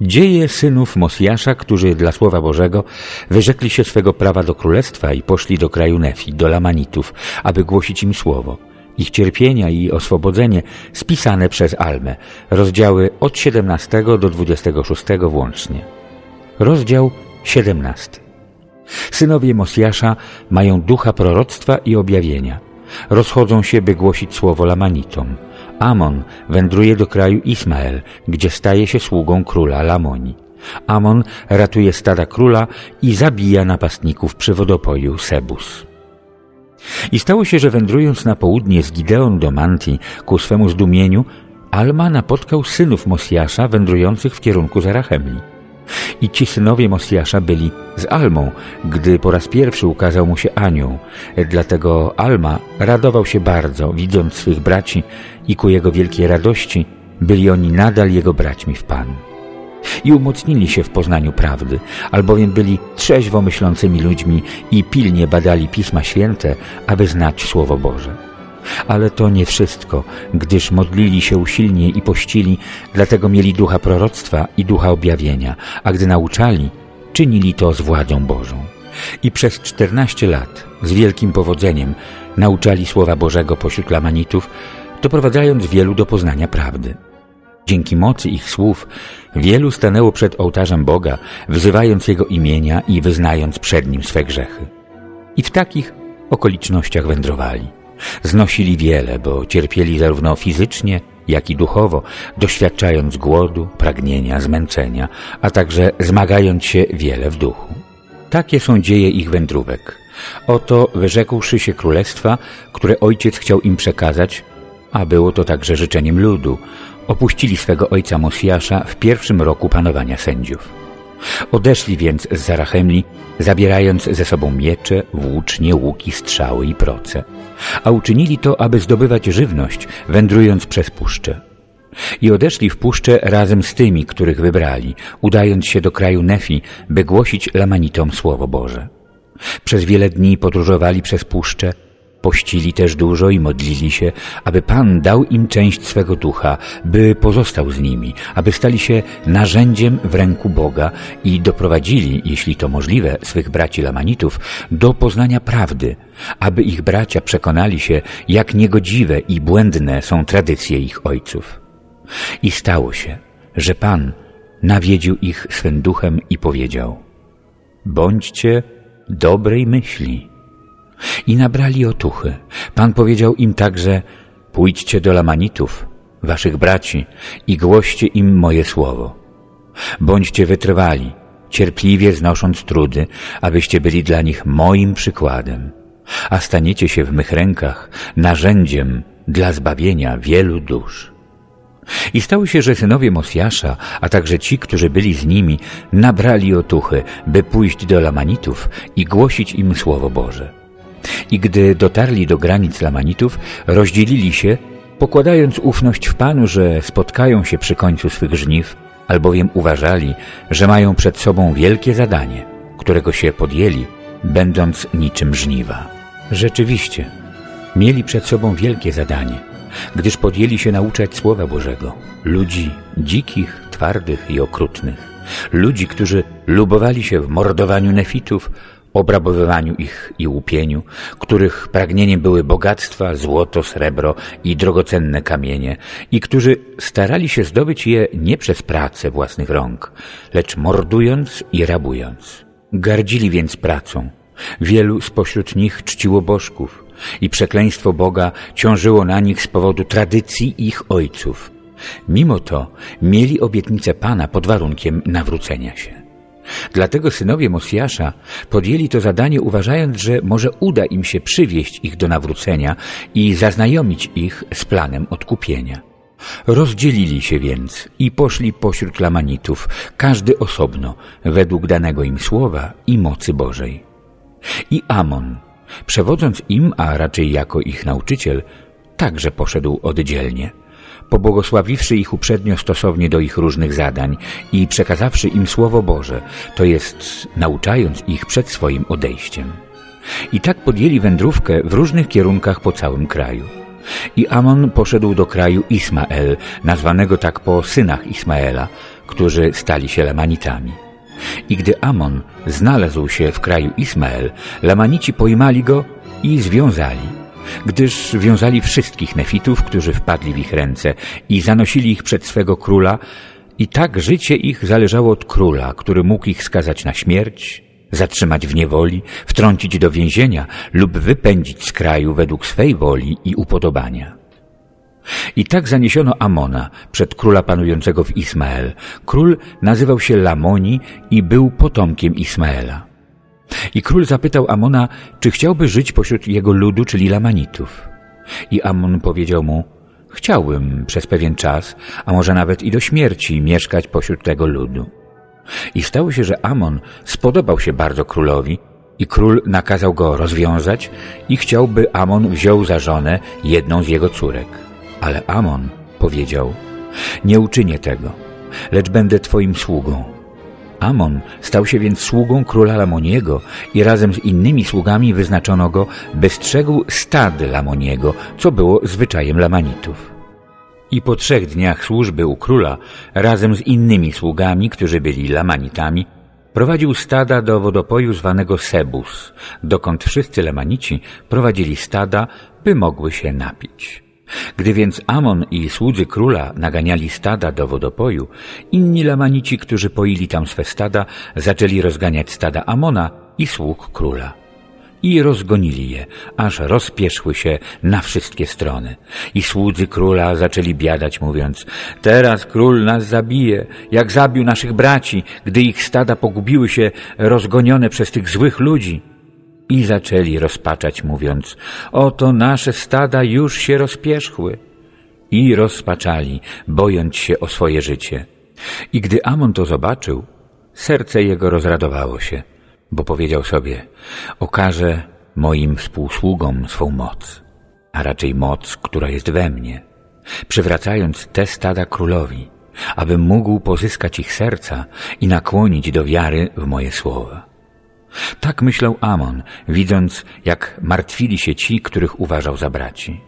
Dzieje synów Mosjasza, którzy dla Słowa Bożego wyrzekli się swego prawa do królestwa i poszli do kraju Nefi, do Lamanitów, aby głosić im Słowo. Ich cierpienia i oswobodzenie spisane przez Almę, rozdziały od 17 do 26 włącznie. Rozdział 17. Synowie Mosjasza mają ducha proroctwa i objawienia. Rozchodzą się, by głosić słowo Lamanitom. Amon wędruje do kraju Ismael, gdzie staje się sługą króla Lamoni. Amon ratuje stada króla i zabija napastników przy wodopoju Sebus. I stało się, że wędrując na południe z Gideon do Manti ku swemu zdumieniu, Alma napotkał synów Mosjasza wędrujących w kierunku Zarachemli. I ci synowie Mosjasza byli z Almą, gdy po raz pierwszy ukazał mu się anioł. Dlatego Alma radował się bardzo, widząc swych braci i ku jego wielkiej radości byli oni nadal jego braćmi w Panu. I umocnili się w poznaniu prawdy, albowiem byli trzeźwo myślącymi ludźmi i pilnie badali Pisma Święte, aby znać Słowo Boże. Ale to nie wszystko, gdyż modlili się usilnie i pościli, dlatego mieli ducha proroctwa i ducha objawienia, a gdy nauczali, czynili to z władzą Bożą. I przez czternaście lat z wielkim powodzeniem nauczali Słowa Bożego pośród Lamanitów, doprowadzając wielu do poznania prawdy. Dzięki mocy ich słów wielu stanęło przed ołtarzem Boga, wzywając Jego imienia i wyznając przed Nim swe grzechy. I w takich okolicznościach wędrowali. Znosili wiele, bo cierpieli zarówno fizycznie, jak i duchowo, doświadczając głodu, pragnienia, zmęczenia, a także zmagając się wiele w duchu. Takie są dzieje ich wędrówek. Oto wyrzekłszy się królestwa, które ojciec chciał im przekazać, a było to także życzeniem ludu, opuścili swego ojca Mosjasza w pierwszym roku panowania sędziów. Odeszli więc z Zarachemli, zabierając ze sobą miecze, włócznie, łuki, strzały i proce. A uczynili to, aby zdobywać żywność, wędrując przez puszczę. I odeszli w puszczę razem z tymi, których wybrali, udając się do kraju Nefi, by głosić Lamanitom Słowo Boże. Przez wiele dni podróżowali przez puszczę, Pościli też dużo i modlili się, aby Pan dał im część swego ducha, by pozostał z nimi, aby stali się narzędziem w ręku Boga i doprowadzili, jeśli to możliwe, swych braci Lamanitów do poznania prawdy, aby ich bracia przekonali się, jak niegodziwe i błędne są tradycje ich ojców. I stało się, że Pan nawiedził ich swym duchem i powiedział Bądźcie dobrej myśli i nabrali otuchy. Pan powiedział im także, pójdźcie do Lamanitów, waszych braci, i głoście im moje słowo. Bądźcie wytrwali, cierpliwie znosząc trudy, abyście byli dla nich moim przykładem, a staniecie się w mych rękach narzędziem dla zbawienia wielu dusz. I stało się, że synowie Mosjasza, a także ci, którzy byli z nimi, nabrali otuchy, by pójść do Lamanitów i głosić im Słowo Boże. I gdy dotarli do granic Lamanitów, rozdzielili się, pokładając ufność w Panu, że spotkają się przy końcu swych żniw, albowiem uważali, że mają przed sobą wielkie zadanie, którego się podjęli, będąc niczym żniwa. Rzeczywiście, mieli przed sobą wielkie zadanie, gdyż podjęli się nauczać Słowa Bożego, ludzi dzikich, twardych i okrutnych, ludzi, którzy lubowali się w mordowaniu nefitów, obrabowywaniu ich i łupieniu, których pragnieniem były bogactwa, złoto, srebro i drogocenne kamienie i którzy starali się zdobyć je nie przez pracę własnych rąk, lecz mordując i rabując. Gardzili więc pracą. Wielu spośród nich czciło bożków i przekleństwo Boga ciążyło na nich z powodu tradycji ich ojców. Mimo to mieli obietnicę Pana pod warunkiem nawrócenia się. Dlatego synowie Mosjasza podjęli to zadanie, uważając, że może uda im się przywieść ich do nawrócenia i zaznajomić ich z planem odkupienia. Rozdzielili się więc i poszli pośród Lamanitów, każdy osobno, według danego im słowa i mocy Bożej. I Amon, przewodząc im, a raczej jako ich nauczyciel, także poszedł oddzielnie pobłogosławiwszy ich uprzednio stosownie do ich różnych zadań i przekazawszy im Słowo Boże, to jest nauczając ich przed swoim odejściem. I tak podjęli wędrówkę w różnych kierunkach po całym kraju. I Amon poszedł do kraju Ismael, nazwanego tak po synach Ismaela, którzy stali się Lamanitami. I gdy Amon znalazł się w kraju Ismael, Lamanici pojmali go i związali, gdyż wiązali wszystkich nefitów, którzy wpadli w ich ręce i zanosili ich przed swego króla, i tak życie ich zależało od króla, który mógł ich skazać na śmierć, zatrzymać w niewoli, wtrącić do więzienia lub wypędzić z kraju według swej woli i upodobania. I tak zaniesiono Amona przed króla panującego w Ismael. Król nazywał się Lamoni i był potomkiem Ismaela. I król zapytał Amona, czy chciałby żyć pośród jego ludu, czyli Lamanitów. I Amon powiedział mu, chciałbym przez pewien czas, a może nawet i do śmierci mieszkać pośród tego ludu. I stało się, że Amon spodobał się bardzo królowi i król nakazał go rozwiązać i chciałby Amon wziął za żonę jedną z jego córek. Ale Amon powiedział, nie uczynię tego, lecz będę twoim sługą. Amon stał się więc sługą króla Lamoniego i razem z innymi sługami wyznaczono go, by strzegł stad Lamoniego, co było zwyczajem Lamanitów. I po trzech dniach służby u króla, razem z innymi sługami, którzy byli Lamanitami, prowadził stada do wodopoju zwanego Sebus, dokąd wszyscy Lamanici prowadzili stada, by mogły się napić. Gdy więc Amon i słudzy króla naganiali stada do wodopoju, inni Lamanici, którzy poili tam swe stada, zaczęli rozganiać stada Amona i sług króla i rozgonili je, aż rozpieszły się na wszystkie strony. I słudzy króla zaczęli biadać, mówiąc, teraz król nas zabije, jak zabił naszych braci, gdy ich stada pogubiły się, rozgonione przez tych złych ludzi. I zaczęli rozpaczać, mówiąc, oto nasze stada już się rozpierzchły. I rozpaczali, bojąc się o swoje życie. I gdy Amon to zobaczył, serce jego rozradowało się bo powiedział sobie, okażę moim współsługom swą moc, a raczej moc, która jest we mnie, przywracając te stada królowi, abym mógł pozyskać ich serca i nakłonić do wiary w moje słowa. Tak myślał Amon, widząc, jak martwili się ci, których uważał za braci.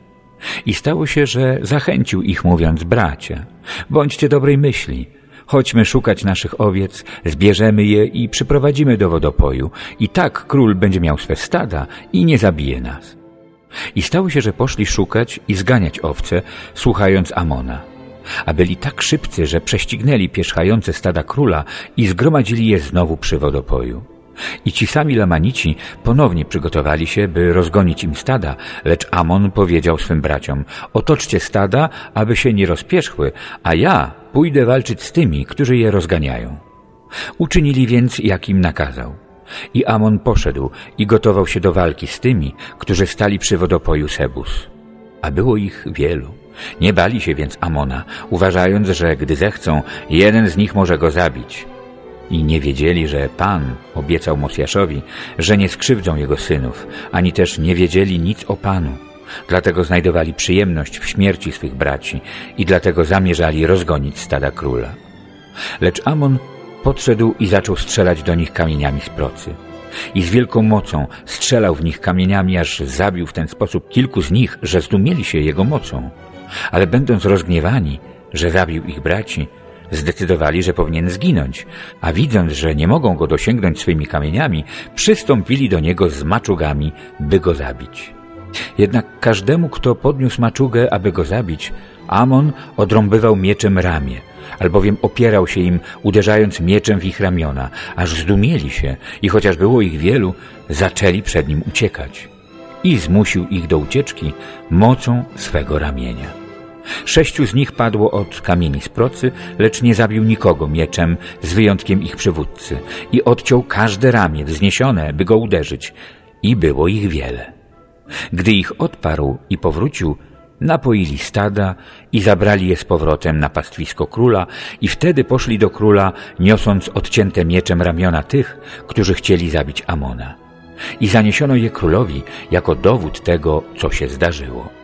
I stało się, że zachęcił ich, mówiąc, bracia, bądźcie dobrej myśli, Chodźmy szukać naszych owiec, zbierzemy je i przyprowadzimy do wodopoju. I tak król będzie miał swe stada i nie zabije nas. I stało się, że poszli szukać i zganiać owce, słuchając Amona. A byli tak szybcy, że prześcignęli pierzchające stada króla i zgromadzili je znowu przy wodopoju. I ci sami Lamanici ponownie przygotowali się, by rozgonić im stada, lecz Amon powiedział swym braciom, otoczcie stada, aby się nie rozpierzchły, a ja pójdę walczyć z tymi, którzy je rozganiają. Uczynili więc, jak im nakazał. I Amon poszedł i gotował się do walki z tymi, którzy stali przy wodopoju Sebus. A było ich wielu. Nie bali się więc Amona, uważając, że gdy zechcą, jeden z nich może go zabić i nie wiedzieli, że Pan obiecał Mosjaszowi, że nie skrzywdzą jego synów, ani też nie wiedzieli nic o Panu. Dlatego znajdowali przyjemność w śmierci swych braci i dlatego zamierzali rozgonić stada króla. Lecz Amon podszedł i zaczął strzelać do nich kamieniami z procy. I z wielką mocą strzelał w nich kamieniami, aż zabił w ten sposób kilku z nich, że zdumieli się jego mocą. Ale będąc rozgniewani, że zabił ich braci, zdecydowali, że powinien zginąć, a widząc, że nie mogą go dosięgnąć swymi kamieniami, przystąpili do niego z maczugami, by go zabić. Jednak każdemu, kto podniósł maczugę, aby go zabić, Amon odrąbywał mieczem ramię, albowiem opierał się im, uderzając mieczem w ich ramiona, aż zdumieli się i chociaż było ich wielu, zaczęli przed nim uciekać. I zmusił ich do ucieczki mocą swego ramienia. Sześciu z nich padło od kamieni z procy, lecz nie zabił nikogo mieczem, z wyjątkiem ich przywódcy, i odciął każde ramię wzniesione, by go uderzyć. I było ich wiele. Gdy ich odparł i powrócił, napoili stada i zabrali je z powrotem na pastwisko króla i wtedy poszli do króla, niosąc odcięte mieczem ramiona tych, którzy chcieli zabić Amona. I zaniesiono je królowi jako dowód tego, co się zdarzyło.